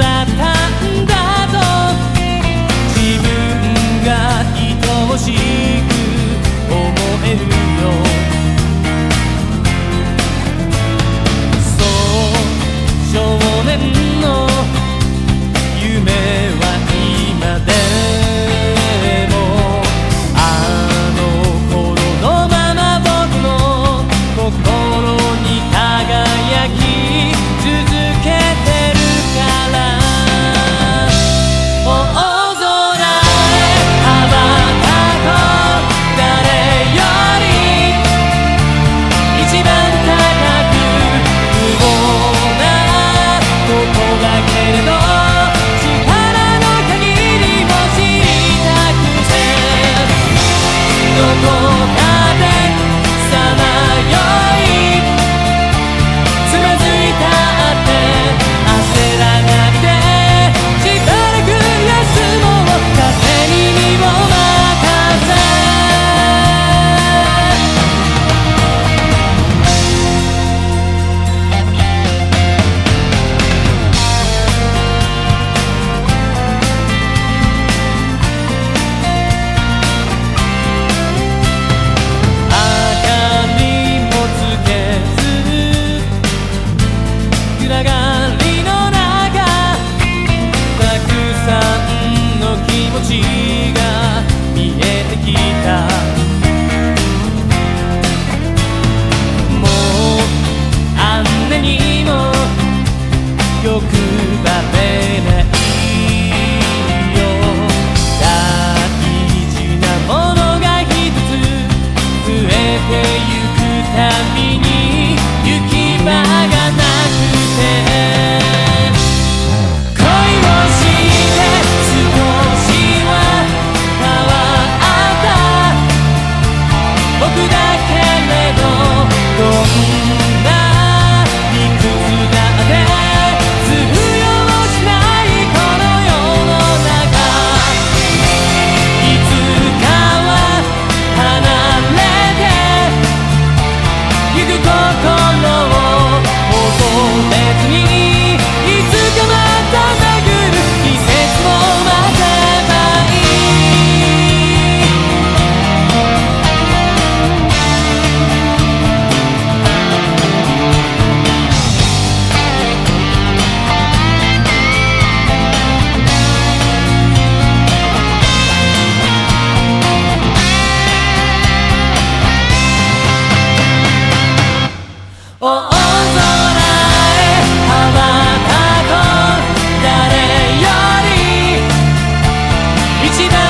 that time. 大空へ羽ばたこ誰より一番